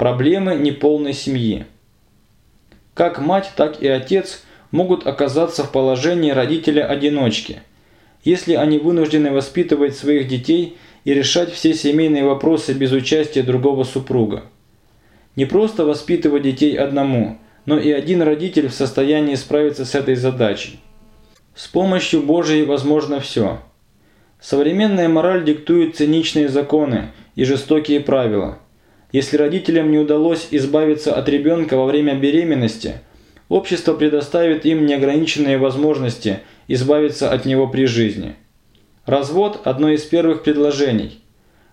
Проблемы неполной семьи. Как мать, так и отец могут оказаться в положении родителя-одиночки, если они вынуждены воспитывать своих детей и решать все семейные вопросы без участия другого супруга. Не просто воспитывать детей одному, но и один родитель в состоянии справиться с этой задачей. С помощью Божией возможно все. Современная мораль диктует циничные законы и жестокие правила. Если родителям не удалось избавиться от ребенка во время беременности, общество предоставит им неограниченные возможности избавиться от него при жизни. Развод – одно из первых предложений.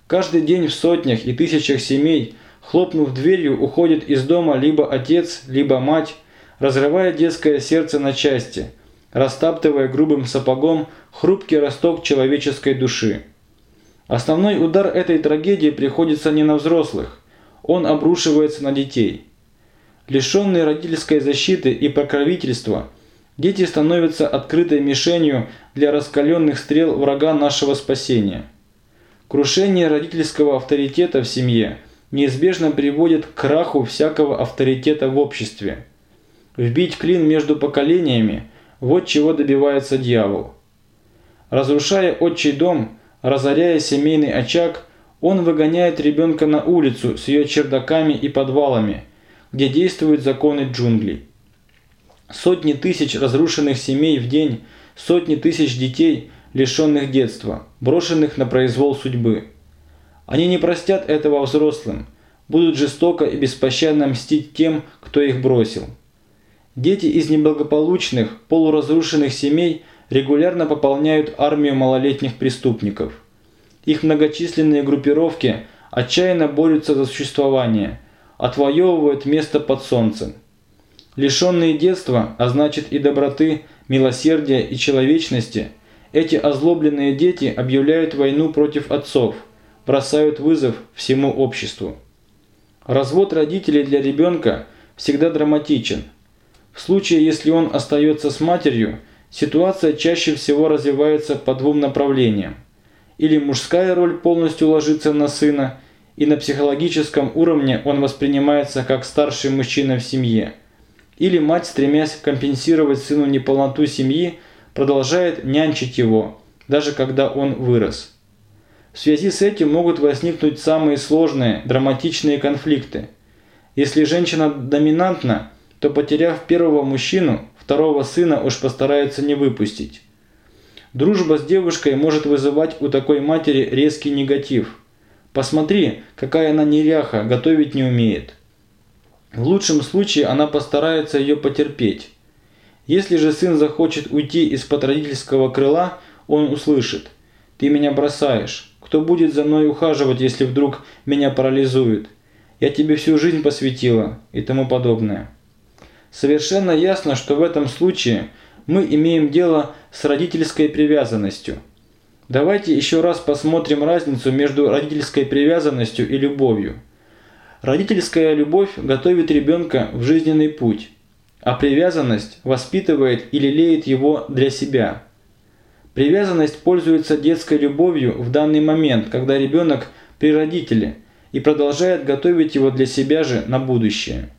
Каждый день в сотнях и тысячах семей – Хлопнув дверью, уходит из дома либо отец, либо мать, разрывая детское сердце на части, растаптывая грубым сапогом хрупкий росток человеческой души. Основной удар этой трагедии приходится не на взрослых, он обрушивается на детей. Лишенные родительской защиты и покровительства, дети становятся открытой мишенью для раскаленных стрел врага нашего спасения. Крушение родительского авторитета в семье – неизбежно приводит к краху всякого авторитета в обществе. Вбить клин между поколениями – вот чего добивается дьявол. Разрушая отчий дом, разоряя семейный очаг, он выгоняет ребенка на улицу с ее чердаками и подвалами, где действуют законы джунглей. Сотни тысяч разрушенных семей в день, сотни тысяч детей, лишенных детства, брошенных на произвол судьбы – они не простят этого взрослым, будут жестоко и беспощадно мстить тем, кто их бросил. Дети из неблагополучных, полуразрушенных семей регулярно пополняют армию малолетних преступников. Их многочисленные группировки отчаянно борются за существование, отвоевывают место под солнцем. Лишенные детства, а значит и доброты, милосердия и человечности, эти озлобленные дети объявляют войну против отцов – бросают вызов всему обществу. Развод родителей для ребенка всегда драматичен. В случае, если он остается с матерью, ситуация чаще всего развивается по двум направлениям. Или мужская роль полностью ложится на сына, и на психологическом уровне он воспринимается как старший мужчина в семье. Или мать, стремясь компенсировать сыну неполноту семьи, продолжает нянчить его, даже когда он вырос. В связи с этим могут возникнуть самые сложные, драматичные конфликты. Если женщина доминантна, то потеряв первого мужчину, второго сына уж постарается не выпустить. Дружба с девушкой может вызывать у такой матери резкий негатив. Посмотри, какая она неряха, готовить не умеет. В лучшем случае она постарается ее потерпеть. Если же сын захочет уйти из-под родительского крыла, он услышит «Ты меня бросаешь, кто будет за мной ухаживать, если вдруг меня парализует? Я тебе всю жизнь посвятила и тому подобное. Совершенно ясно, что в этом случае мы имеем дело с родительской привязанностью. Давайте еще раз посмотрим разницу между родительской привязанностью и любовью. Родительская любовь готовит ребенка в жизненный путь, а привязанность воспитывает и лелеет его для себя – Привязанность пользуется детской любовью в данный момент, когда ребенок при родителе, и продолжает готовить его для себя же на будущее.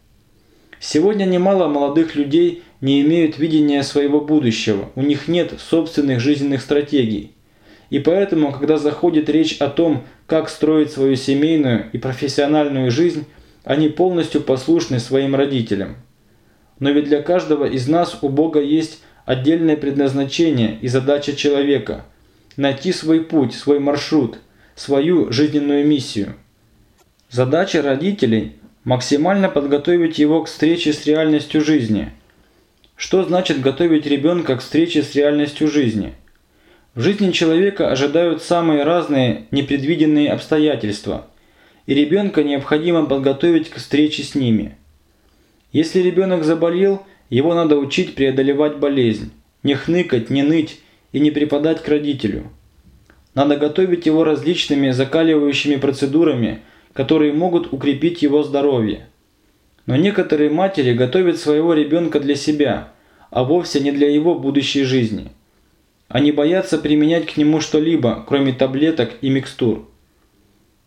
Сегодня немало молодых людей не имеют видения своего будущего, у них нет собственных жизненных стратегий. И поэтому, когда заходит речь о том, как строить свою семейную и профессиональную жизнь, они полностью послушны своим родителям. Но ведь для каждого из нас у Бога есть отдельное предназначение и задача человека – найти свой путь, свой маршрут, свою жизненную миссию. Задача родителей – максимально подготовить его к встрече с реальностью жизни. Что значит готовить ребенка к встрече с реальностью жизни? В жизни человека ожидают самые разные непредвиденные обстоятельства, и ребенка необходимо подготовить к встрече с ними. Если ребенок заболел – его надо учить преодолевать болезнь, не хныкать, не ныть и не припадать к родителю. Надо готовить его различными закаливающими процедурами, которые могут укрепить его здоровье. Но некоторые матери готовят своего ребенка для себя, а вовсе не для его будущей жизни. Они боятся применять к нему что-либо, кроме таблеток и микстур.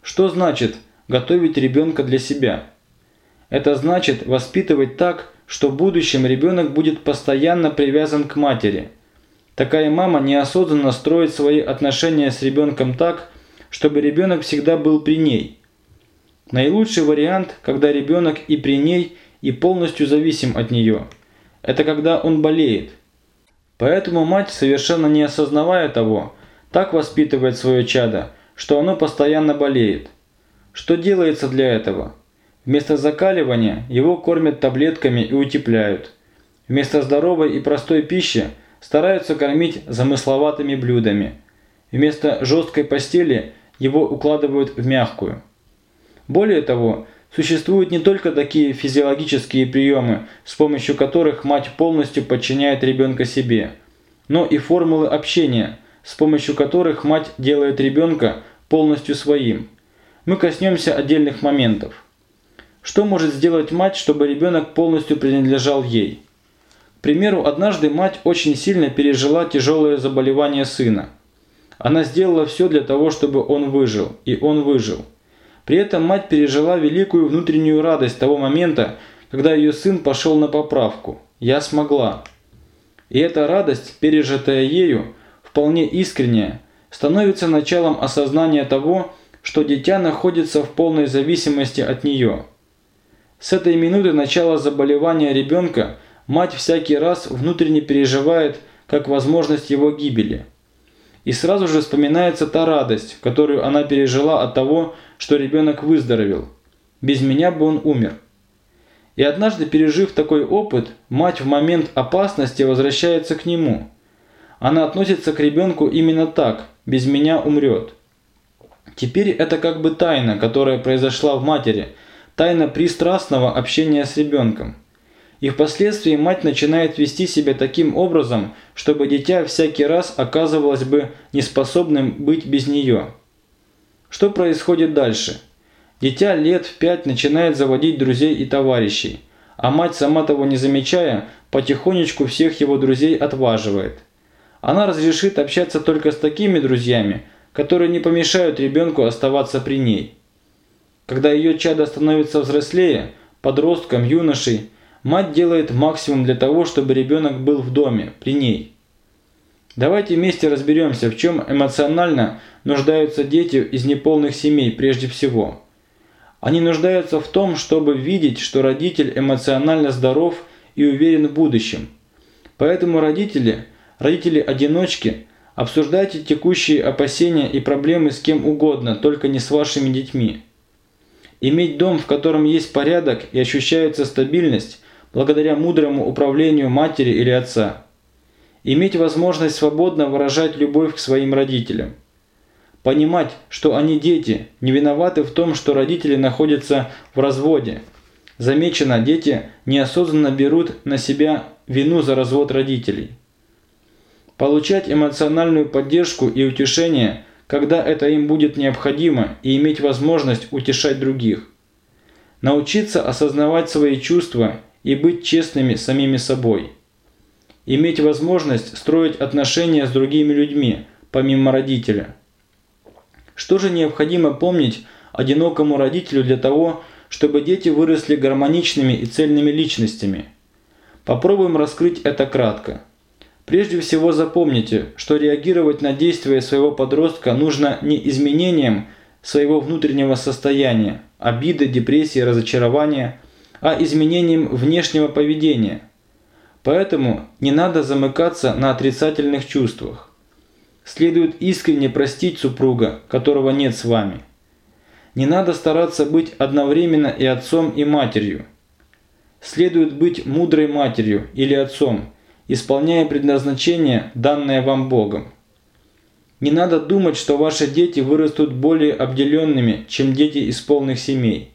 Что значит готовить ребенка для себя? Это значит воспитывать так, что в будущем ребенок будет постоянно привязан к матери. Такая мама неосознанно строит свои отношения с ребенком так, чтобы ребенок всегда был при ней. Наилучший вариант, когда ребенок и при ней, и полностью зависим от нее. Это когда он болеет. Поэтому мать, совершенно не осознавая того, так воспитывает свое чадо, что оно постоянно болеет. Что делается для этого? Вместо закаливания его кормят таблетками и утепляют. Вместо здоровой и простой пищи стараются кормить замысловатыми блюдами. Вместо жесткой постели его укладывают в мягкую. Более того, существуют не только такие физиологические приемы, с помощью которых мать полностью подчиняет ребенка себе, но и формулы общения, с помощью которых мать делает ребенка полностью своим. Мы коснемся отдельных моментов. Что может сделать мать, чтобы ребенок полностью принадлежал ей? К примеру, однажды мать очень сильно пережила тяжелое заболевание сына – она сделала все для того, чтобы он выжил, и он выжил. При этом мать пережила великую внутреннюю радость того момента, когда ее сын пошел на поправку. «Я смогла». И эта радость, пережитая ею, вполне искренняя, становится началом осознания того, что дитя находится в полной зависимости от нее. С этой минуты начала заболевания ребенка мать всякий раз внутренне переживает как возможность его гибели – и сразу же вспоминается та радость, которую она пережила от того, что ребенок выздоровел. Без меня бы он умер. И однажды, пережив такой опыт, мать в момент опасности возвращается к нему. Она относится к ребенку именно так «без меня умрет». Теперь это как бы тайна, которая произошла в матери, тайна пристрастного общения с ребенком. И впоследствии мать начинает вести себя таким образом, чтобы дитя всякий раз оказывалось бы неспособным быть без нее. Что происходит дальше? Дитя лет в пять начинает заводить друзей и товарищей, а мать, сама того не замечая, потихонечку всех его друзей отваживает. Она разрешит общаться только с такими друзьями, которые не помешают ребенку оставаться при ней. Когда ее чадо становится взрослее, подростком, юношей – Мать делает максимум для того, чтобы ребенок был в доме, при ней. Давайте вместе разберемся, в чем эмоционально нуждаются дети из неполных семей прежде всего. Они нуждаются в том, чтобы видеть, что родитель эмоционально здоров и уверен в будущем. Поэтому родители, родители-одиночки, обсуждайте текущие опасения и проблемы с кем угодно, только не с вашими детьми. Иметь дом, в котором есть порядок и ощущается стабильность, благодаря мудрому управлению матери или отца. Иметь возможность свободно выражать любовь к своим родителям. Понимать, что они дети, не виноваты в том, что родители находятся в разводе. Замечено, дети неосознанно берут на себя вину за развод родителей. Получать эмоциональную поддержку и утешение, когда это им будет необходимо, и иметь возможность утешать других. Научиться осознавать свои чувства и быть честными самими собой. Иметь возможность строить отношения с другими людьми, помимо родителя. Что же необходимо помнить одинокому родителю для того, чтобы дети выросли гармоничными и цельными личностями? Попробуем раскрыть это кратко. Прежде всего запомните, что реагировать на действия своего подростка нужно не изменением своего внутреннего состояния, обиды, депрессии, разочарования – а изменением внешнего поведения. Поэтому не надо замыкаться на отрицательных чувствах. Следует искренне простить супруга, которого нет с вами. Не надо стараться быть одновременно и отцом, и матерью. Следует быть мудрой матерью или отцом, исполняя предназначение, данное вам Богом. Не надо думать, что ваши дети вырастут более обделенными, чем дети из полных семей.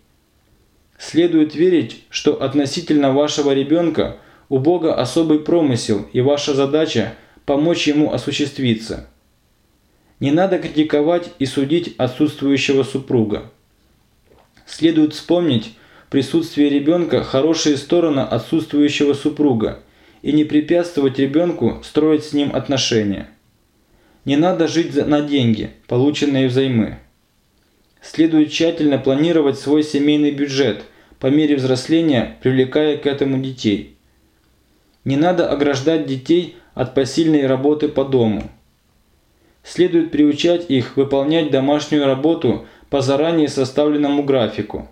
Следует верить, что относительно вашего ребенка у Бога особый промысел, и ваша задача – помочь ему осуществиться. Не надо критиковать и судить отсутствующего супруга. Следует вспомнить присутствие ребенка хорошие стороны отсутствующего супруга и не препятствовать ребенку строить с ним отношения. Не надо жить на деньги, полученные взаймы. Следует тщательно планировать свой семейный бюджет, по мере взросления привлекая к этому детей. Не надо ограждать детей от посильной работы по дому. Следует приучать их выполнять домашнюю работу по заранее составленному графику.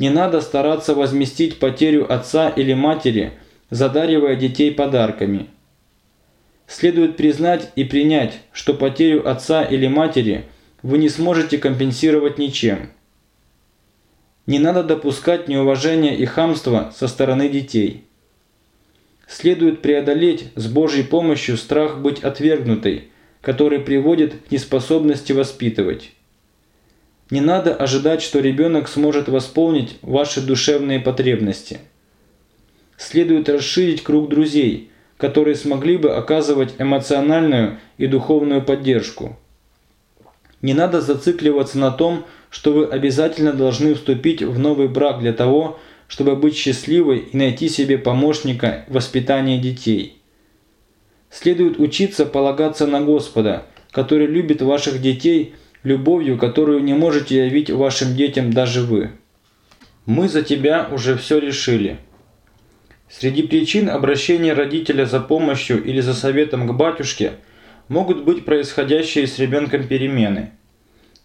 Не надо стараться возместить потерю отца или матери, задаривая детей подарками. Следует признать и принять, что потерю отца или матери вы не сможете компенсировать ничем. Не надо допускать неуважения и хамства со стороны детей. Следует преодолеть с Божьей помощью страх быть отвергнутой, который приводит к неспособности воспитывать. Не надо ожидать, что ребенок сможет восполнить ваши душевные потребности. Следует расширить круг друзей, которые смогли бы оказывать эмоциональную и духовную поддержку. Не надо зацикливаться на том, что вы обязательно должны вступить в новый брак для того, чтобы быть счастливой и найти себе помощника в воспитании детей. Следует учиться полагаться на Господа, который любит ваших детей любовью, которую не можете явить вашим детям даже вы. Мы за тебя уже все решили. Среди причин обращения родителя за помощью или за советом к батюшке могут быть происходящие с ребенком перемены.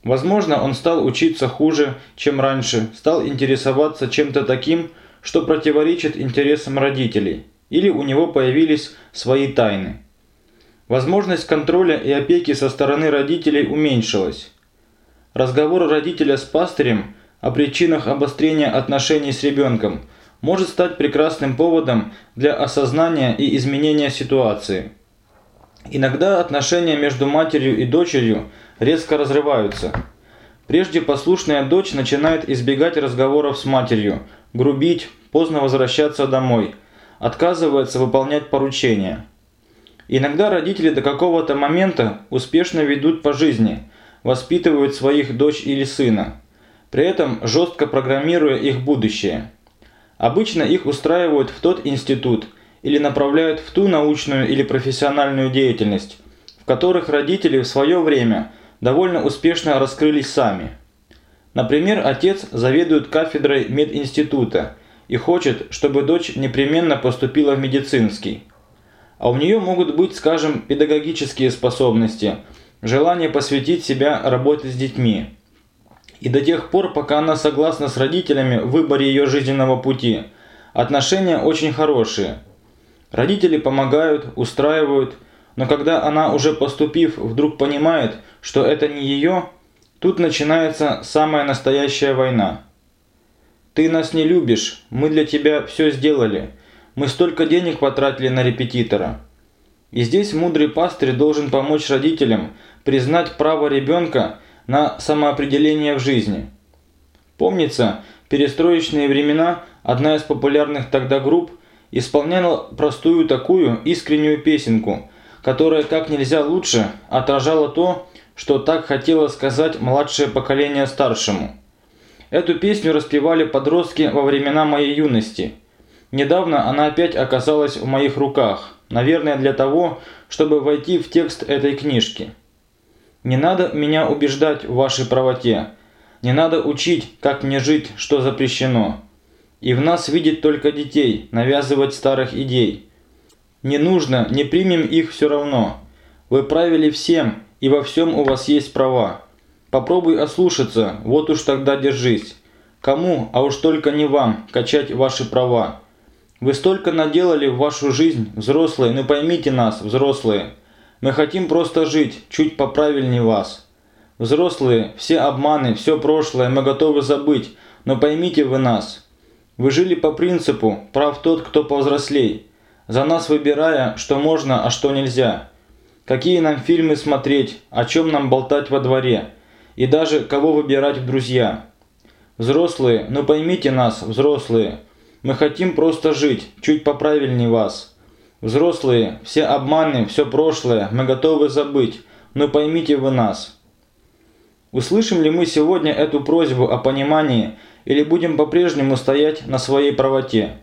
Возможно, он стал учиться хуже, чем раньше, стал интересоваться чем-то таким, что противоречит интересам родителей, или у него появились свои тайны. Возможность контроля и опеки со стороны родителей уменьшилась. Разговор родителя с пастырем о причинах обострения отношений с ребенком может стать прекрасным поводом для осознания и изменения ситуации. Иногда отношения между матерью и дочерью резко разрываются. Прежде послушная дочь начинает избегать разговоров с матерью, грубить, поздно возвращаться домой, отказывается выполнять поручения. Иногда родители до какого-то момента успешно ведут по жизни, воспитывают своих дочь или сына, при этом жестко программируя их будущее. Обычно их устраивают в тот институт – или направляют в ту научную или профессиональную деятельность, в которых родители в свое время довольно успешно раскрылись сами. Например, отец заведует кафедрой мединститута и хочет, чтобы дочь непременно поступила в медицинский. А у нее могут быть, скажем, педагогические способности, желание посвятить себя работе с детьми. И до тех пор, пока она согласна с родителями в выборе ее жизненного пути, отношения очень хорошие – Родители помогают, устраивают, но когда она уже поступив, вдруг понимает, что это не ее, тут начинается самая настоящая война. Ты нас не любишь, мы для тебя все сделали, мы столько денег потратили на репетитора. И здесь мудрый пастырь должен помочь родителям признать право ребенка на самоопределение в жизни. Помнится, перестроечные времена одна из популярных тогда групп исполняла простую такую искреннюю песенку, которая как нельзя лучше отражала то, что так хотело сказать младшее поколение старшему. Эту песню распевали подростки во времена моей юности. Недавно она опять оказалась в моих руках, наверное, для того, чтобы войти в текст этой книжки. Не надо меня убеждать в вашей правоте. Не надо учить, как мне жить, что запрещено. И в нас видеть только детей, навязывать старых идей. Не нужно, не примем их все равно. Вы правили всем, и во всем у вас есть права. Попробуй ослушаться, вот уж тогда держись. Кому, а уж только не вам, качать ваши права. Вы столько наделали в вашу жизнь, взрослые, ну поймите нас, взрослые. Мы хотим просто жить, чуть поправильнее вас. Взрослые, все обманы, все прошлое мы готовы забыть, но поймите вы нас. Вы жили по принципу «прав тот, кто повзрослей», за нас выбирая, что можно, а что нельзя. Какие нам фильмы смотреть, о чем нам болтать во дворе, и даже кого выбирать в друзья. Взрослые, ну поймите нас, взрослые, мы хотим просто жить, чуть поправильней вас. Взрослые, все обманы, все прошлое мы готовы забыть, но поймите вы нас. Услышим ли мы сегодня эту просьбу о понимании или будем по-прежнему стоять на своей правоте?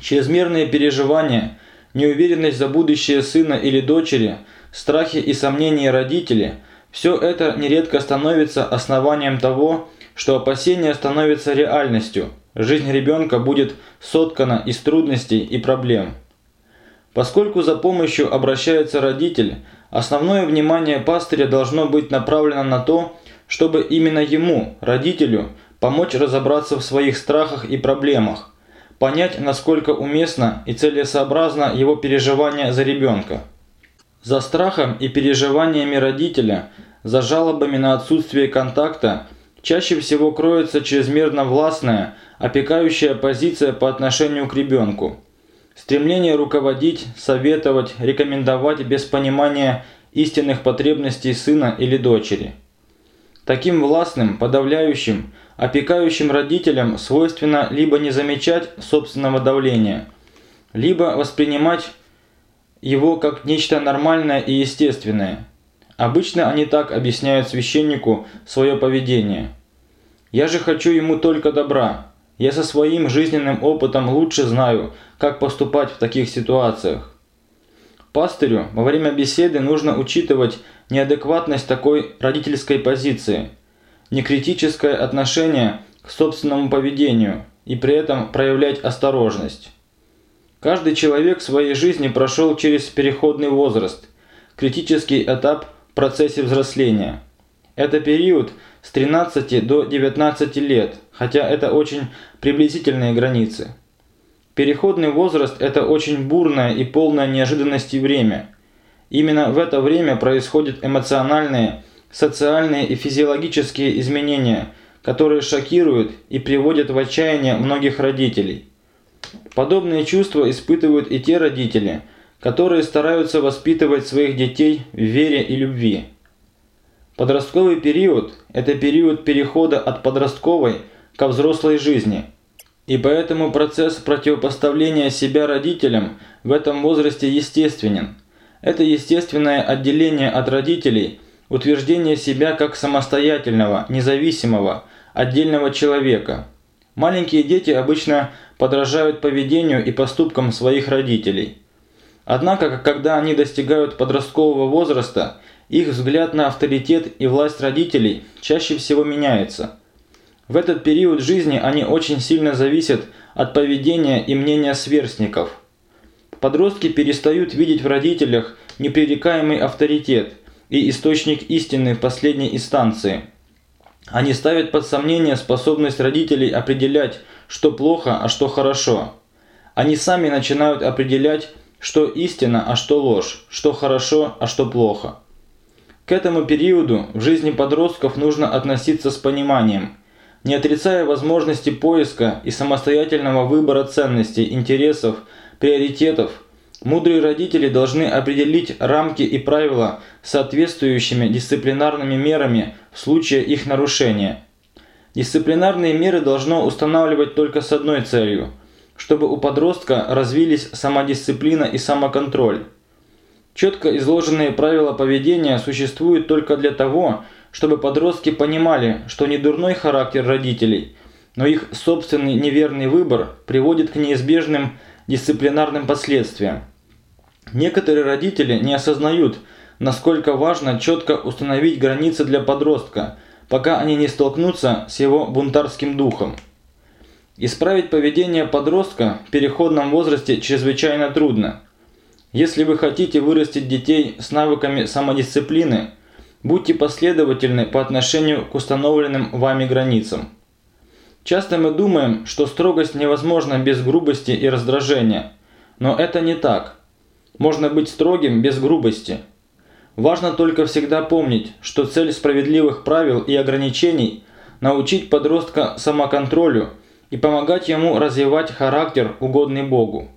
Чрезмерные переживания, неуверенность за будущее сына или дочери, страхи и сомнения родителей – все это нередко становится основанием того, что опасения становятся реальностью, жизнь ребенка будет соткана из трудностей и проблем. Поскольку за помощью обращается родитель, основное внимание пастыря должно быть направлено на то, чтобы именно ему, родителю, помочь разобраться в своих страхах и проблемах, понять, насколько уместно и целесообразно его переживание за ребенка. За страхом и переживаниями родителя, за жалобами на отсутствие контакта чаще всего кроется чрезмерно властная, опекающая позиция по отношению к ребенку – Стремление руководить, советовать, рекомендовать без понимания истинных потребностей сына или дочери. Таким властным, подавляющим, опекающим родителям свойственно либо не замечать собственного давления, либо воспринимать его как нечто нормальное и естественное. Обычно они так объясняют священнику свое поведение. «Я же хочу ему только добра, я со своим жизненным опытом лучше знаю, как поступать в таких ситуациях. Пастырю во время беседы нужно учитывать неадекватность такой родительской позиции, некритическое отношение к собственному поведению и при этом проявлять осторожность. Каждый человек в своей жизни прошел через переходный возраст, критический этап в процессе взросления. Это период с 13 до 19 лет, хотя это очень приблизительные границы. Переходный возраст – это очень бурное и полное неожиданности время. Именно в это время происходят эмоциональные, социальные и физиологические изменения, которые шокируют и приводят в отчаяние многих родителей. Подобные чувства испытывают и те родители, которые стараются воспитывать своих детей в вере и любви. Подростковый период – это период перехода от подростковой ко взрослой жизни. И поэтому процесс противопоставления себя родителям в этом возрасте естественен. Это естественное отделение от родителей, утверждение себя как самостоятельного, независимого, отдельного человека. Маленькие дети обычно подражают поведению и поступкам своих родителей. Однако, когда они достигают подросткового возраста, их взгляд на авторитет и власть родителей чаще всего меняется – в этот период жизни они очень сильно зависят от поведения и мнения сверстников. Подростки перестают видеть в родителях непререкаемый авторитет и источник истины в последней инстанции. Они ставят под сомнение способность родителей определять, что плохо, а что хорошо. Они сами начинают определять, что истина, а что ложь, что хорошо, а что плохо. К этому периоду в жизни подростков нужно относиться с пониманием – не отрицая возможности поиска и самостоятельного выбора ценностей, интересов, приоритетов, мудрые родители должны определить рамки и правила соответствующими дисциплинарными мерами в случае их нарушения. Дисциплинарные меры должно устанавливать только с одной целью – чтобы у подростка развились самодисциплина и самоконтроль. Четко изложенные правила поведения существуют только для того, чтобы подростки понимали, что не дурной характер родителей, но их собственный неверный выбор приводит к неизбежным дисциплинарным последствиям. Некоторые родители не осознают, насколько важно четко установить границы для подростка, пока они не столкнутся с его бунтарским духом. Исправить поведение подростка в переходном возрасте чрезвычайно трудно. Если вы хотите вырастить детей с навыками самодисциплины – Будьте последовательны по отношению к установленным вами границам. Часто мы думаем, что строгость невозможна без грубости и раздражения. Но это не так. Можно быть строгим без грубости. Важно только всегда помнить, что цель справедливых правил и ограничений – научить подростка самоконтролю и помогать ему развивать характер, угодный Богу.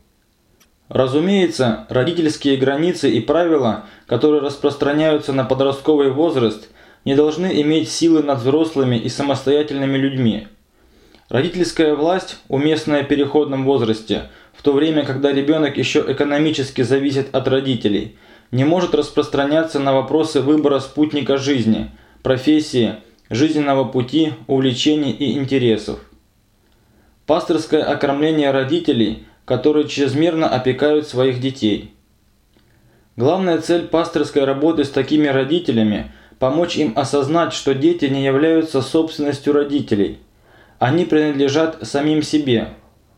Разумеется, родительские границы и правила, которые распространяются на подростковый возраст, не должны иметь силы над взрослыми и самостоятельными людьми. Родительская власть, уместная в переходном возрасте, в то время, когда ребенок еще экономически зависит от родителей, не может распространяться на вопросы выбора спутника жизни, профессии, жизненного пути, увлечений и интересов. Пасторское окормление родителей – которые чрезмерно опекают своих детей. Главная цель пасторской работы с такими родителями – помочь им осознать, что дети не являются собственностью родителей. Они принадлежат самим себе.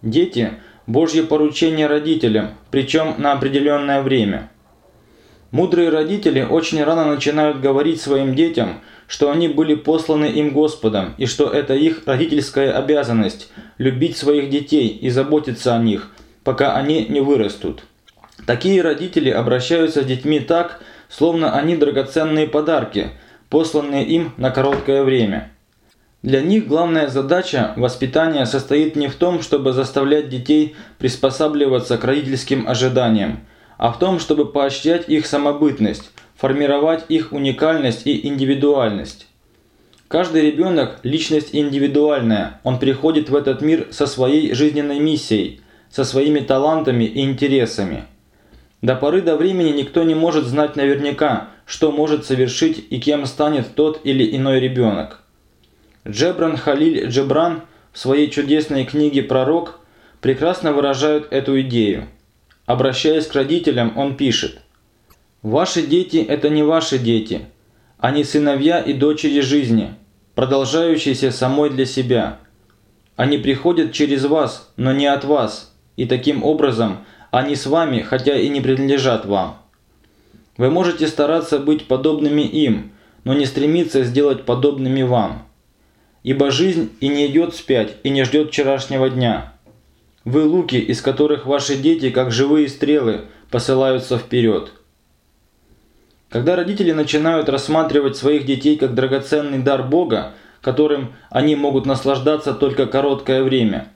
Дети – Божье поручение родителям, причем на определенное время. Мудрые родители очень рано начинают говорить своим детям, что они были посланы им Господом, и что это их родительская обязанность – любить своих детей и заботиться о них, пока они не вырастут. Такие родители обращаются с детьми так, словно они драгоценные подарки, посланные им на короткое время. Для них главная задача воспитания состоит не в том, чтобы заставлять детей приспосабливаться к родительским ожиданиям, а в том, чтобы поощрять их самобытность, формировать их уникальность и индивидуальность. Каждый ребенок – личность индивидуальная, он приходит в этот мир со своей жизненной миссией, со своими талантами и интересами – до поры до времени никто не может знать наверняка, что может совершить и кем станет тот или иной ребенок. Джебран Халиль Джебран в своей чудесной книге «Пророк» прекрасно выражает эту идею. Обращаясь к родителям, он пишет «Ваши дети – это не ваши дети. Они сыновья и дочери жизни, продолжающиеся самой для себя. Они приходят через вас, но не от вас, и таким образом – они с вами, хотя и не принадлежат вам. Вы можете стараться быть подобными им, но не стремиться сделать подобными вам. Ибо жизнь и не идет спять, и не ждет вчерашнего дня. Вы луки, из которых ваши дети, как живые стрелы, посылаются вперед. Когда родители начинают рассматривать своих детей как драгоценный дар Бога, которым они могут наслаждаться только короткое время,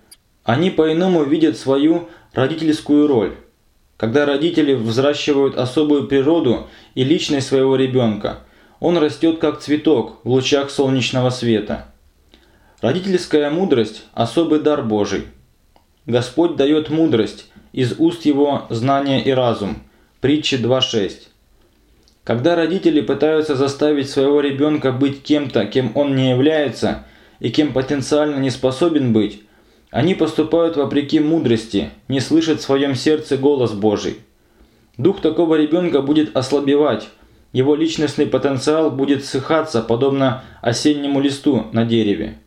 они по-иному видят свою Родительскую роль. Когда родители взращивают особую природу и личность своего ребенка, он растет как цветок в лучах солнечного света. Родительская мудрость – особый дар Божий. Господь дает мудрость, из уст его знание и разум. Притча 2.6. Когда родители пытаются заставить своего ребенка быть кем-то, кем он не является, и кем потенциально не способен быть, они поступают вопреки мудрости, не слышат в своем сердце голос Божий. Дух такого ребенка будет ослабевать, его личностный потенциал будет ссыхаться, подобно осеннему листу на дереве.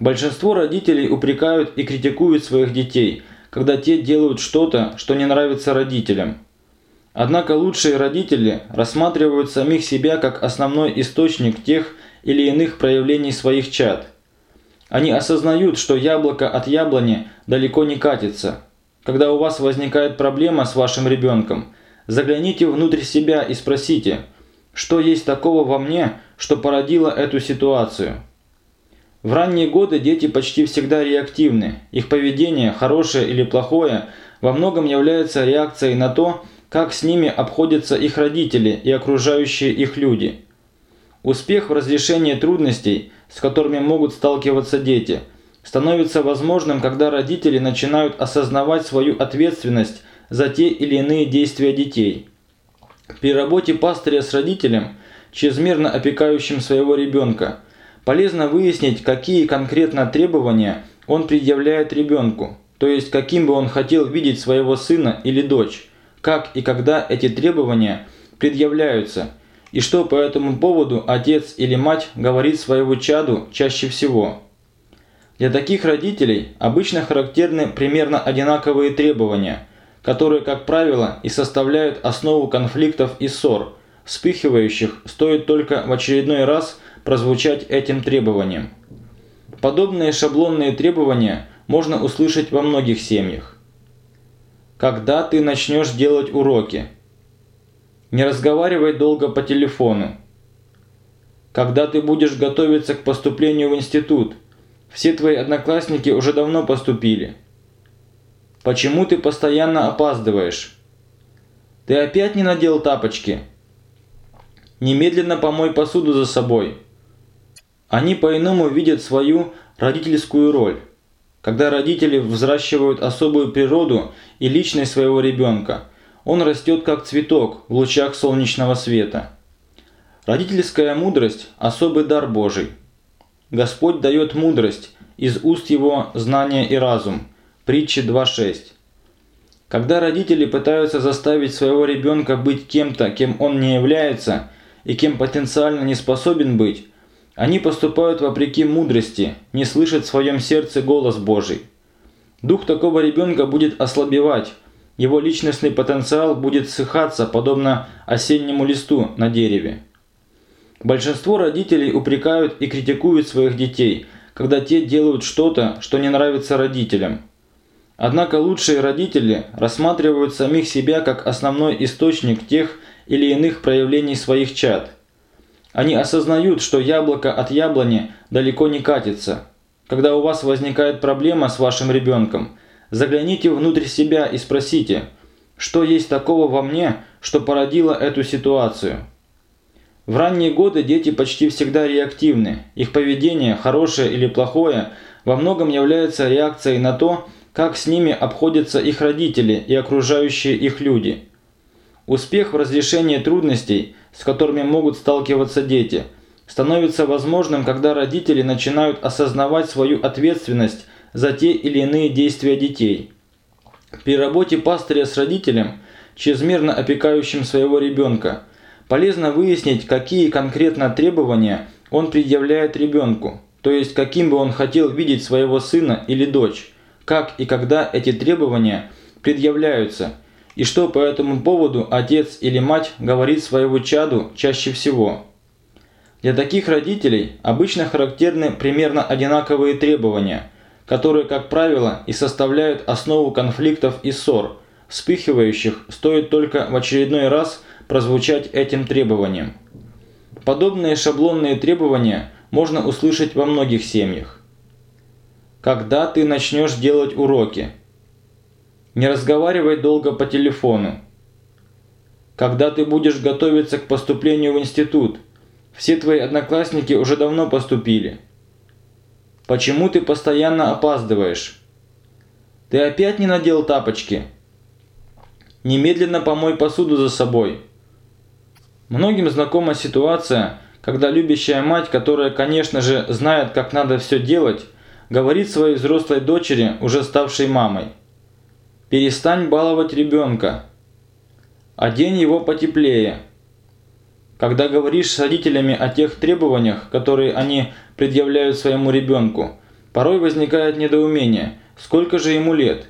Большинство родителей упрекают и критикуют своих детей, когда те делают что-то, что не нравится родителям. Однако лучшие родители рассматривают самих себя как основной источник тех или иных проявлений своих чад – они осознают, что яблоко от яблони далеко не катится. Когда у вас возникает проблема с вашим ребенком, загляните внутрь себя и спросите, что есть такого во мне, что породило эту ситуацию. В ранние годы дети почти всегда реактивны. Их поведение, хорошее или плохое, во многом является реакцией на то, как с ними обходятся их родители и окружающие их люди. Успех в разрешении трудностей – с которыми могут сталкиваться дети, становится возможным, когда родители начинают осознавать свою ответственность за те или иные действия детей. При работе пастыря с родителем, чрезмерно опекающим своего ребенка, полезно выяснить, какие конкретно требования он предъявляет ребенку, то есть каким бы он хотел видеть своего сына или дочь, как и когда эти требования предъявляются – и что по этому поводу отец или мать говорит своему чаду чаще всего. Для таких родителей обычно характерны примерно одинаковые требования, которые, как правило, и составляют основу конфликтов и ссор, вспыхивающих, стоит только в очередной раз прозвучать этим требованием. Подобные шаблонные требования можно услышать во многих семьях. Когда ты начнешь делать уроки? Не разговаривай долго по телефону. Когда ты будешь готовиться к поступлению в институт? Все твои одноклассники уже давно поступили. Почему ты постоянно опаздываешь? Ты опять не надел тапочки? Немедленно помой посуду за собой. Они по-иному видят свою родительскую роль. Когда родители взращивают особую природу и личность своего ребенка – он растет как цветок в лучах солнечного света. Родительская мудрость – особый дар Божий. Господь дает мудрость, из уст его знание и разум. Притча 2.6. Когда родители пытаются заставить своего ребенка быть кем-то, кем он не является, и кем потенциально не способен быть, они поступают вопреки мудрости, не слышат в своем сердце голос Божий. Дух такого ребенка будет ослабевать, его личностный потенциал будет ссыхаться, подобно осеннему листу на дереве. Большинство родителей упрекают и критикуют своих детей, когда те делают что-то, что не нравится родителям. Однако лучшие родители рассматривают самих себя как основной источник тех или иных проявлений своих чад. Они осознают, что яблоко от яблони далеко не катится. Когда у вас возникает проблема с вашим ребенком, загляните внутрь себя и спросите, что есть такого во мне, что породило эту ситуацию. В ранние годы дети почти всегда реактивны. Их поведение, хорошее или плохое, во многом является реакцией на то, как с ними обходятся их родители и окружающие их люди. Успех в разрешении трудностей, с которыми могут сталкиваться дети, становится возможным, когда родители начинают осознавать свою ответственность за те или иные действия детей. При работе пастыря с родителем, чрезмерно опекающим своего ребенка, полезно выяснить, какие конкретно требования он предъявляет ребенку, то есть каким бы он хотел видеть своего сына или дочь, как и когда эти требования предъявляются, и что по этому поводу отец или мать говорит своему чаду чаще всего. Для таких родителей обычно характерны примерно одинаковые требования, которые, как правило, и составляют основу конфликтов и ссор, вспыхивающих, стоит только в очередной раз прозвучать этим требованием. Подобные шаблонные требования можно услышать во многих семьях. Когда ты начнешь делать уроки? Не разговаривай долго по телефону. Когда ты будешь готовиться к поступлению в институт? Все твои одноклассники уже давно поступили. Почему ты постоянно опаздываешь? Ты опять не надел тапочки? Немедленно помой посуду за собой. Многим знакома ситуация, когда любящая мать, которая, конечно же, знает, как надо все делать, говорит своей взрослой дочери, уже ставшей мамой. «Перестань баловать ребенка. Одень его потеплее». Когда говоришь с родителями о тех требованиях, которые они предъявляют своему ребенку, порой возникает недоумение, сколько же ему лет.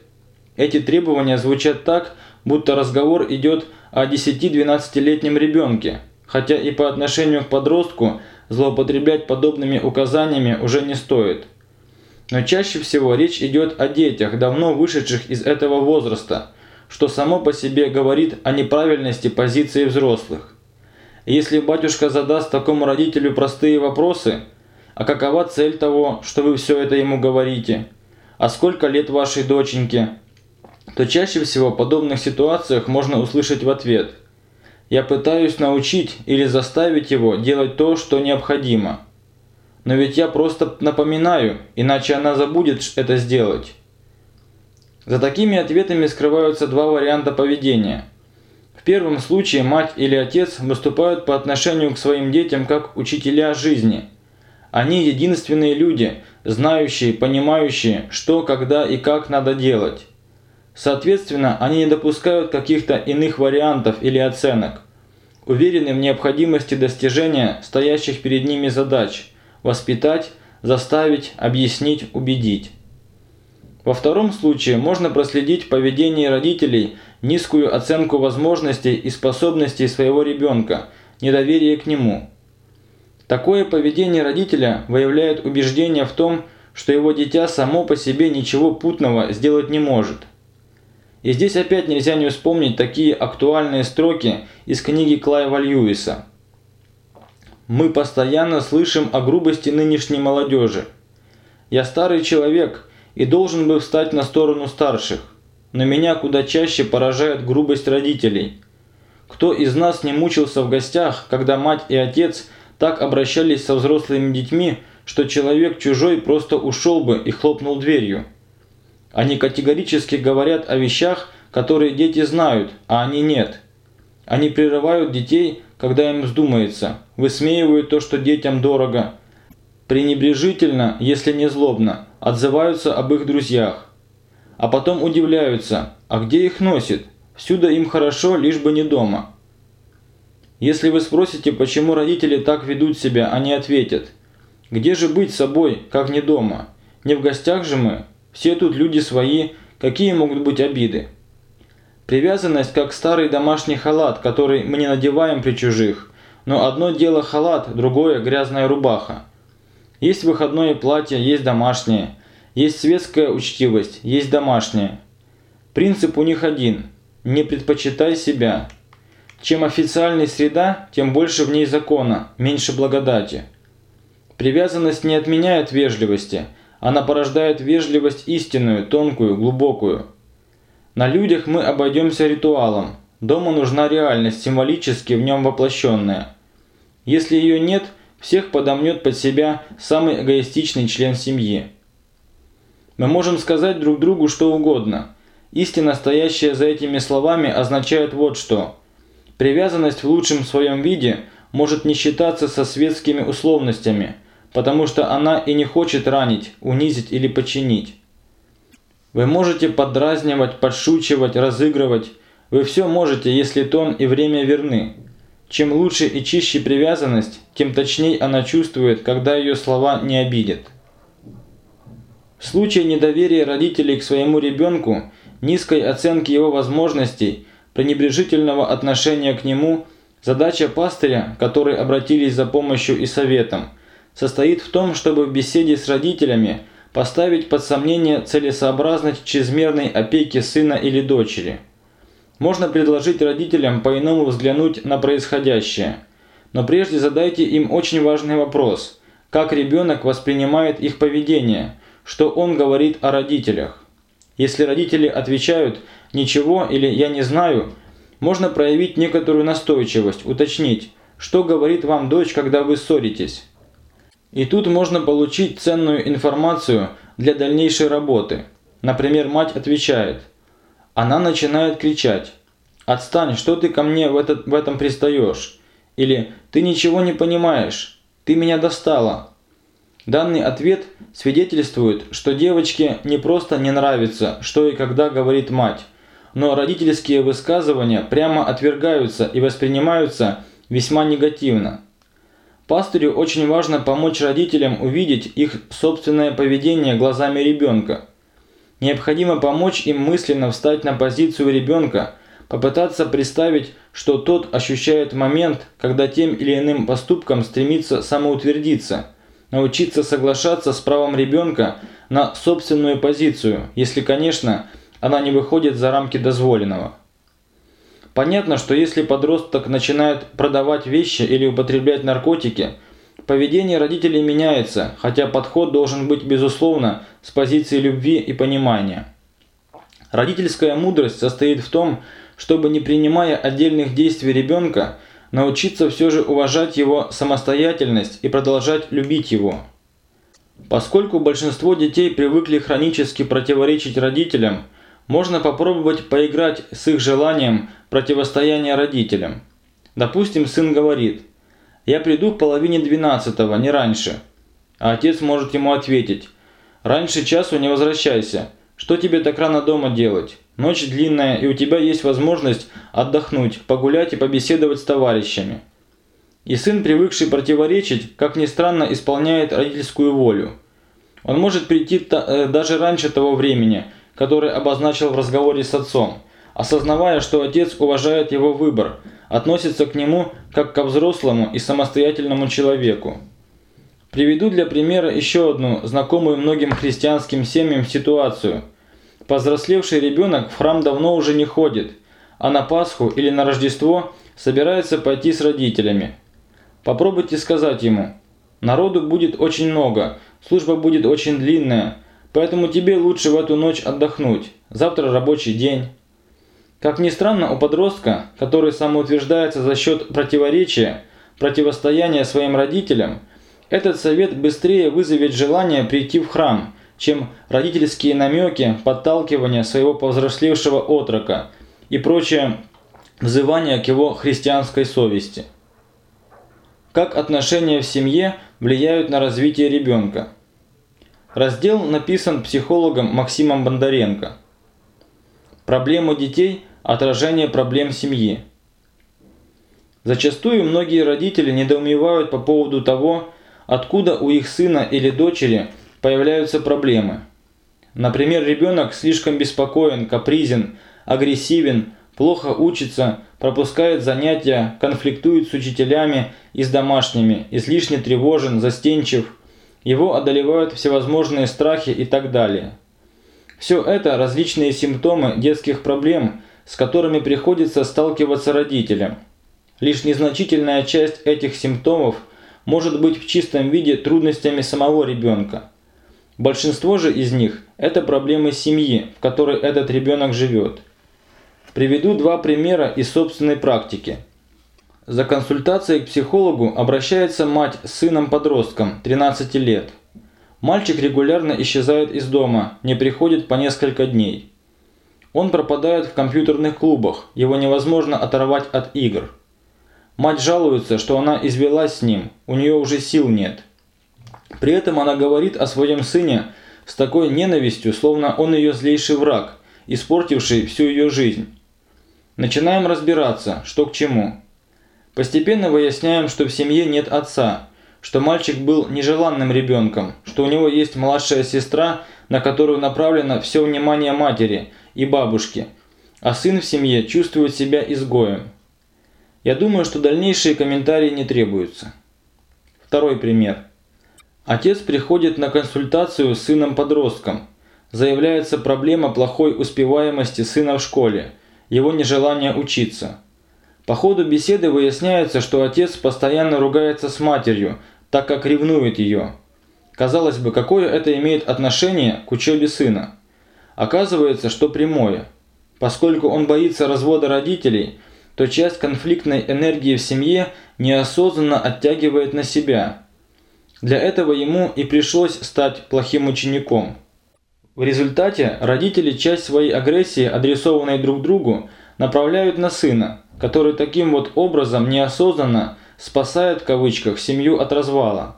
Эти требования звучат так, будто разговор идет о 10-12-летнем ребенке, хотя и по отношению к подростку злоупотреблять подобными указаниями уже не стоит. Но чаще всего речь идет о детях, давно вышедших из этого возраста, что само по себе говорит о неправильности позиции взрослых. если батюшка задаст такому родителю простые вопросы, а какова цель того, что вы все это ему говорите, а сколько лет вашей доченьке, то чаще всего в подобных ситуациях можно услышать в ответ «Я пытаюсь научить или заставить его делать то, что необходимо». Но ведь я просто напоминаю, иначе она забудет это сделать. За такими ответами скрываются два варианта поведения. В первом случае мать или отец выступают по отношению к своим детям как учителя жизни. Они единственные люди, знающие, понимающие, что, когда и как надо делать. Соответственно, они не допускают каких-то иных вариантов или оценок. Уверены в необходимости достижения стоящих перед ними задач – воспитать, заставить, объяснить, убедить. Во втором случае можно проследить в поведении родителей низкую оценку возможностей и способностей своего ребенка, недоверие к нему. Такое поведение родителя выявляет убеждение в том, что его дитя само по себе ничего путного сделать не может. И здесь опять нельзя не вспомнить такие актуальные строки из книги Клайва Льюиса – мы постоянно слышим о грубости нынешней молодежи. Я старый человек и должен бы встать на сторону старших, но меня куда чаще поражает грубость родителей. Кто из нас не мучился в гостях, когда мать и отец так обращались со взрослыми детьми, что человек чужой просто ушел бы и хлопнул дверью? Они категорически говорят о вещах, которые дети знают, а они нет. Они прерывают детей, когда им вздумается, высмеивают то, что детям дорого, пренебрежительно, если не злобно, отзываются об их друзьях. А потом удивляются, а где их носит? Всюду им хорошо, лишь бы не дома. Если вы спросите, почему родители так ведут себя, они ответят, где же быть собой, как не дома? Не в гостях же мы? Все тут люди свои, какие могут быть обиды? Привязанность как старый домашний халат, который мы не надеваем при чужих. Но одно дело халат, другое грязная рубаха. Есть выходное платье, есть домашнее. Есть светская учтивость, есть домашняя. Принцип у них один – не предпочитай себя. Чем официальней среда, тем больше в ней закона, меньше благодати. Привязанность не отменяет вежливости, она порождает вежливость истинную, тонкую, глубокую. На людях мы обойдемся ритуалом. Дому нужна реальность, символически в нем воплощенная. Если ее нет, всех подомнет под себя самый эгоистичный член семьи. Мы можем сказать друг другу что угодно. Истина, стоящая за этими словами, означает вот что. Привязанность в лучшем своем виде может не считаться со светскими условностями, потому что она и не хочет ранить, унизить или подчинить. Вы можете подразнивать, подшучивать, разыгрывать. Вы все можете, если тон и время верны. Чем лучше и чище привязанность, тем точнее она чувствует, когда ее слова не обидят. В случае недоверия родителей к своему ребенку, низкой оценки его возможностей, пренебрежительного отношения к нему, задача пастыря, который обратились за помощью и советом, состоит в том, чтобы в беседе с родителями поставить под сомнение целесообразность чрезмерной опеки сына или дочери. Можно предложить родителям по-иному взглянуть на происходящее, но прежде задайте им очень важный вопрос – как ребенок воспринимает их поведение – что он говорит о родителях. Если родители отвечают «ничего» или «я не знаю», можно проявить некоторую настойчивость, уточнить, что говорит вам дочь, когда вы ссоритесь. И тут можно получить ценную информацию для дальнейшей работы. Например, мать отвечает. Она начинает кричать. «Отстань, что ты ко мне в, этот, в этом пристаешь?» Или «Ты ничего не понимаешь, ты меня достала». Данный ответ свидетельствует, что девочке не просто не нравится, что и когда говорит мать, но родительские высказывания прямо отвергаются и воспринимаются весьма негативно. Пастырю очень важно помочь родителям увидеть их собственное поведение глазами ребенка. Необходимо помочь им мысленно встать на позицию ребенка, попытаться представить, что тот ощущает момент, когда тем или иным поступком стремится самоутвердиться – научиться соглашаться с правом ребенка на собственную позицию, если, конечно, она не выходит за рамки дозволенного. Понятно, что если подросток начинает продавать вещи или употреблять наркотики, поведение родителей меняется, хотя подход должен быть, безусловно, с позиции любви и понимания. Родительская мудрость состоит в том, чтобы не принимая отдельных действий ребенка, научиться все же уважать его самостоятельность и продолжать любить его. Поскольку большинство детей привыкли хронически противоречить родителям, можно попробовать поиграть с их желанием противостояния родителям. Допустим, сын говорит «Я приду в половине двенадцатого, не раньше». А отец может ему ответить «Раньше часу не возвращайся, что тебе так рано дома делать?» Ночь длинная, и у тебя есть возможность отдохнуть, погулять и побеседовать с товарищами. И сын, привыкший противоречить, как ни странно, исполняет родительскую волю. Он может прийти э, даже раньше того времени, который обозначил в разговоре с отцом, осознавая, что отец уважает его выбор, относится к нему как ко взрослому и самостоятельному человеку. Приведу для примера еще одну знакомую многим христианским семьям ситуацию – Повзрослевший ребенок в храм давно уже не ходит, а на Пасху или на Рождество собирается пойти с родителями. Попробуйте сказать ему, народу будет очень много, служба будет очень длинная, поэтому тебе лучше в эту ночь отдохнуть, завтра рабочий день. Как ни странно, у подростка, который самоутверждается за счет противоречия, противостояния своим родителям, этот совет быстрее вызовет желание прийти в храм – чем родительские намеки, подталкивания своего повзрослевшего отрока и прочее взывание к его христианской совести. Как отношения в семье влияют на развитие ребенка? Раздел написан психологом Максимом Бондаренко. Проблемы детей – отражение проблем семьи. Зачастую многие родители недоумевают по поводу того, откуда у их сына или дочери появляются проблемы. Например, ребенок слишком беспокоен, капризен, агрессивен, плохо учится, пропускает занятия, конфликтует с учителями и с домашними, излишне тревожен, застенчив, его одолевают всевозможные страхи и так далее. Все это различные симптомы детских проблем, с которыми приходится сталкиваться родителям. Лишь незначительная часть этих симптомов может быть в чистом виде трудностями самого ребенка. Большинство же из них – это проблемы семьи, в которой этот ребенок живет. Приведу два примера из собственной практики. За консультацией к психологу обращается мать с сыном-подростком 13 лет. Мальчик регулярно исчезает из дома, не приходит по несколько дней. Он пропадает в компьютерных клубах, его невозможно оторвать от игр. Мать жалуется, что она извелась с ним, у нее уже сил нет. При этом она говорит о своем сыне с такой ненавистью, словно он ее злейший враг, испортивший всю ее жизнь. Начинаем разбираться, что к чему. Постепенно выясняем, что в семье нет отца, что мальчик был нежеланным ребенком, что у него есть младшая сестра, на которую направлено все внимание матери и бабушки, а сын в семье чувствует себя изгоем. Я думаю, что дальнейшие комментарии не требуются. Второй пример. Отец приходит на консультацию с сыном-подростком. Заявляется проблема плохой успеваемости сына в школе, его нежелание учиться. По ходу беседы выясняется, что отец постоянно ругается с матерью, так как ревнует ее. Казалось бы, какое это имеет отношение к учебе сына? Оказывается, что прямое. Поскольку он боится развода родителей, то часть конфликтной энергии в семье неосознанно оттягивает на себя – для этого ему и пришлось стать плохим учеником. В результате родители часть своей агрессии, адресованной друг другу, направляют на сына, который таким вот образом неосознанно спасает в кавычках семью от развала.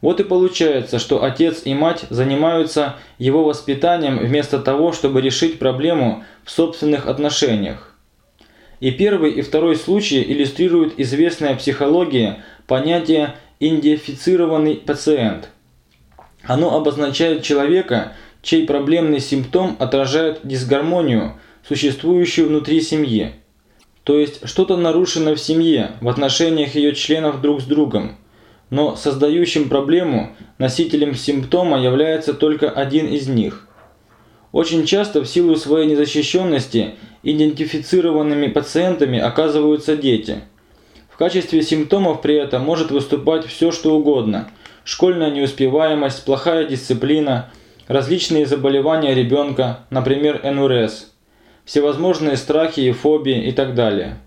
Вот и получается, что отец и мать занимаются его воспитанием вместо того, чтобы решить проблему в собственных отношениях. И первый и второй случаи иллюстрируют известная психология понятие идентифицированный пациент. Оно обозначает человека, чей проблемный симптом отражает дисгармонию, существующую внутри семьи. То есть что-то нарушено в семье, в отношениях ее членов друг с другом. Но создающим проблему, носителем симптома является только один из них. Очень часто в силу своей незащищенности идентифицированными пациентами оказываются дети – в качестве симптомов при этом может выступать все что угодно. Школьная неуспеваемость, плохая дисциплина, различные заболевания ребенка, например, НРС, всевозможные страхи и фобии и так далее.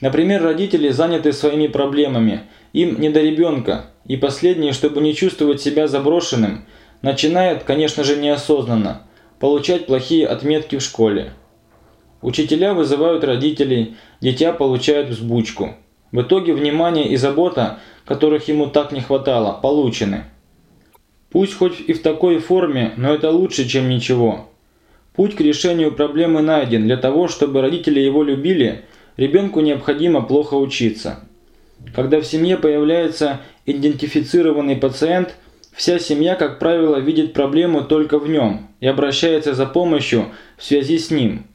Например, родители заняты своими проблемами, им не до ребенка, и последний, чтобы не чувствовать себя заброшенным, начинает, конечно же неосознанно, получать плохие отметки в школе. Учителя вызывают родителей, дитя получает взбучку. В итоге внимание и забота, которых ему так не хватало, получены. Пусть хоть и в такой форме, но это лучше, чем ничего. Путь к решению проблемы найден. Для того, чтобы родители его любили, ребенку необходимо плохо учиться. Когда в семье появляется идентифицированный пациент, вся семья, как правило, видит проблему только в нем и обращается за помощью в связи с ним,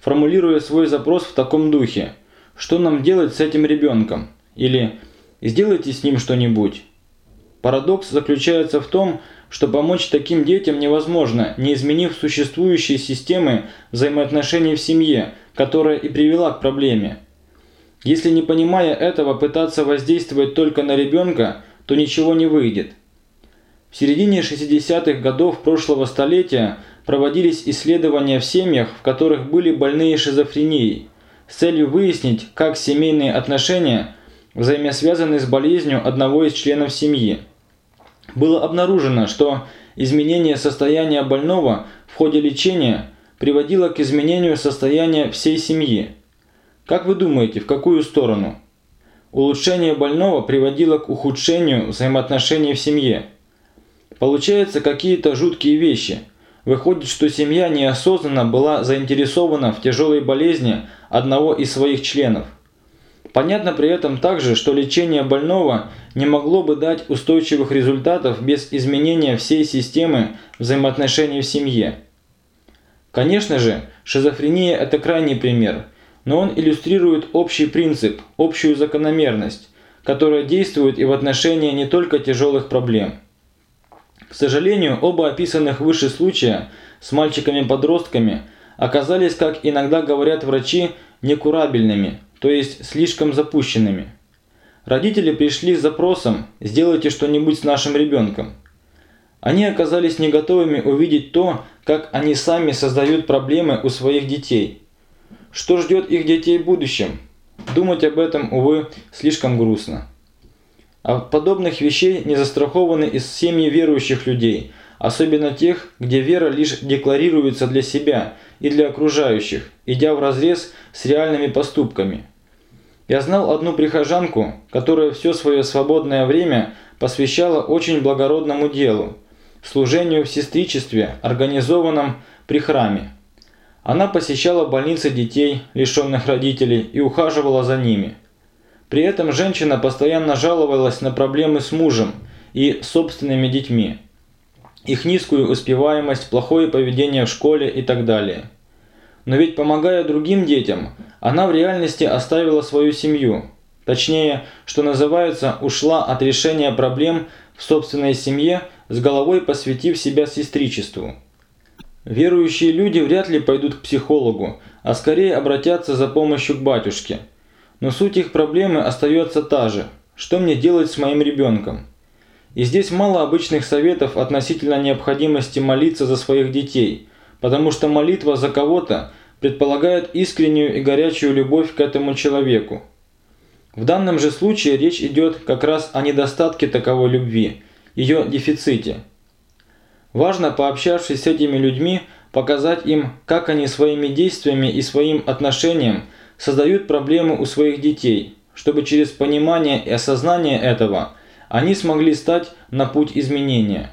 формулируя свой запрос в таком духе – что нам делать с этим ребенком? Или сделайте с ним что-нибудь. Парадокс заключается в том, что помочь таким детям невозможно, не изменив существующие системы взаимоотношений в семье, которая и привела к проблеме. Если не понимая этого пытаться воздействовать только на ребенка, то ничего не выйдет. В середине 60-х годов прошлого столетия проводились исследования в семьях, в которых были больные шизофренией с целью выяснить, как семейные отношения взаимосвязаны с болезнью одного из членов семьи. Было обнаружено, что изменение состояния больного в ходе лечения приводило к изменению состояния всей семьи. Как вы думаете, в какую сторону? Улучшение больного приводило к ухудшению взаимоотношений в семье. Получается какие-то жуткие вещи – Выходит, что семья неосознанно была заинтересована в тяжелой болезни одного из своих членов. Понятно при этом также, что лечение больного не могло бы дать устойчивых результатов без изменения всей системы взаимоотношений в семье. Конечно же, шизофрения – это крайний пример, но он иллюстрирует общий принцип, общую закономерность, которая действует и в отношении не только тяжелых проблем. К сожалению, оба описанных выше случая с мальчиками-подростками оказались, как иногда говорят врачи, некурабельными, то есть слишком запущенными. Родители пришли с запросом «сделайте что-нибудь с нашим ребенком». Они оказались не готовыми увидеть то, как они сами создают проблемы у своих детей. Что ждет их детей в будущем? Думать об этом, увы, слишком грустно. От подобных вещей не застрахованы из семьи верующих людей, особенно тех, где вера лишь декларируется для себя и для окружающих, идя вразрез с реальными поступками. Я знал одну прихожанку, которая все свое свободное время посвящала очень благородному делу – служению в сестричестве, организованном при храме. Она посещала больницы детей, лишенных родителей, и ухаживала за ними. При этом женщина постоянно жаловалась на проблемы с мужем и собственными детьми, их низкую успеваемость, плохое поведение в школе и так далее. Но ведь помогая другим детям, она в реальности оставила свою семью. Точнее, что называется, ушла от решения проблем в собственной семье с головой посвятив себя сестричеству. Верующие люди вряд ли пойдут к психологу, а скорее обратятся за помощью к батюшке. Но суть их проблемы остается та же – что мне делать с моим ребенком? И здесь мало обычных советов относительно необходимости молиться за своих детей, потому что молитва за кого-то предполагает искреннюю и горячую любовь к этому человеку. В данном же случае речь идет как раз о недостатке таковой любви – ее дефиците. Важно, пообщавшись с этими людьми, показать им, как они своими действиями и своим отношением создают проблемы у своих детей, чтобы через понимание и осознание этого они смогли стать на путь изменения.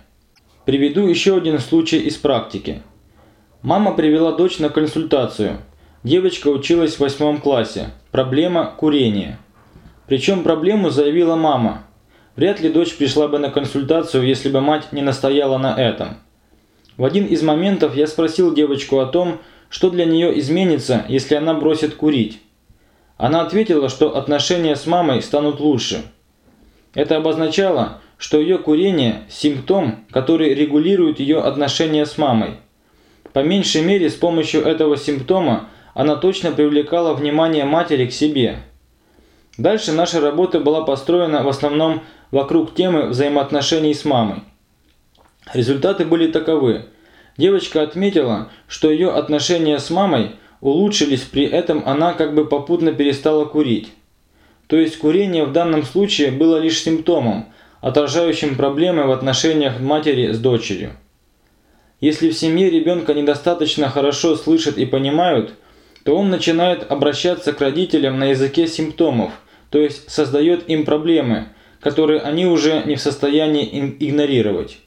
Приведу еще один случай из практики. Мама привела дочь на консультацию. Девочка училась в восьмом классе. Проблема – курение. Причем проблему заявила мама – Вряд ли дочь пришла бы на консультацию, если бы мать не настояла на этом. В один из моментов я спросил девочку о том, что для нее изменится, если она бросит курить. Она ответила, что отношения с мамой станут лучше. Это обозначало, что ее курение – симптом, который регулирует ее отношения с мамой. По меньшей мере, с помощью этого симптома она точно привлекала внимание матери к себе. Дальше наша работа была построена в основном вокруг темы взаимоотношений с мамой. Результаты были таковы. Девочка отметила, что ее отношения с мамой улучшились, при этом она как бы попутно перестала курить. То есть курение в данном случае было лишь симптомом, отражающим проблемы в отношениях матери с дочерью. Если в семье ребенка недостаточно хорошо слышат и понимают, то он начинает обращаться к родителям на языке симптомов, то есть создает им проблемы, которые они уже не в состоянии игнорировать.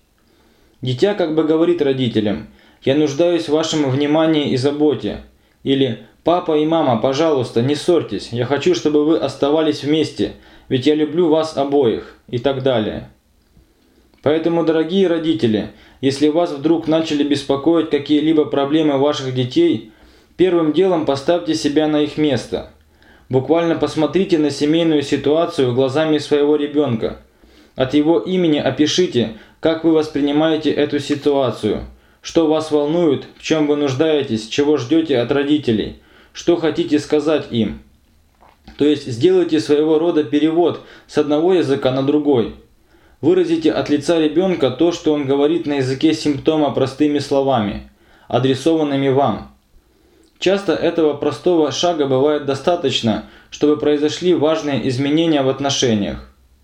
Дитя как бы говорит родителям «Я нуждаюсь в вашем внимании и заботе» или «Папа и мама, пожалуйста, не ссорьтесь, я хочу, чтобы вы оставались вместе, ведь я люблю вас обоих» и так далее. Поэтому, дорогие родители, если вас вдруг начали беспокоить какие-либо проблемы ваших детей, первым делом поставьте себя на их место – Буквально посмотрите на семейную ситуацию глазами своего ребенка. От его имени опишите, как вы воспринимаете эту ситуацию, что вас волнует, в чем вы нуждаетесь, чего ждете от родителей, что хотите сказать им. То есть сделайте своего рода перевод с одного языка на другой. Выразите от лица ребенка то, что он говорит на языке симптома простыми словами, адресованными вам. Часто этого простого шага бывает достаточно, чтобы произошли важные изменения в отношениях.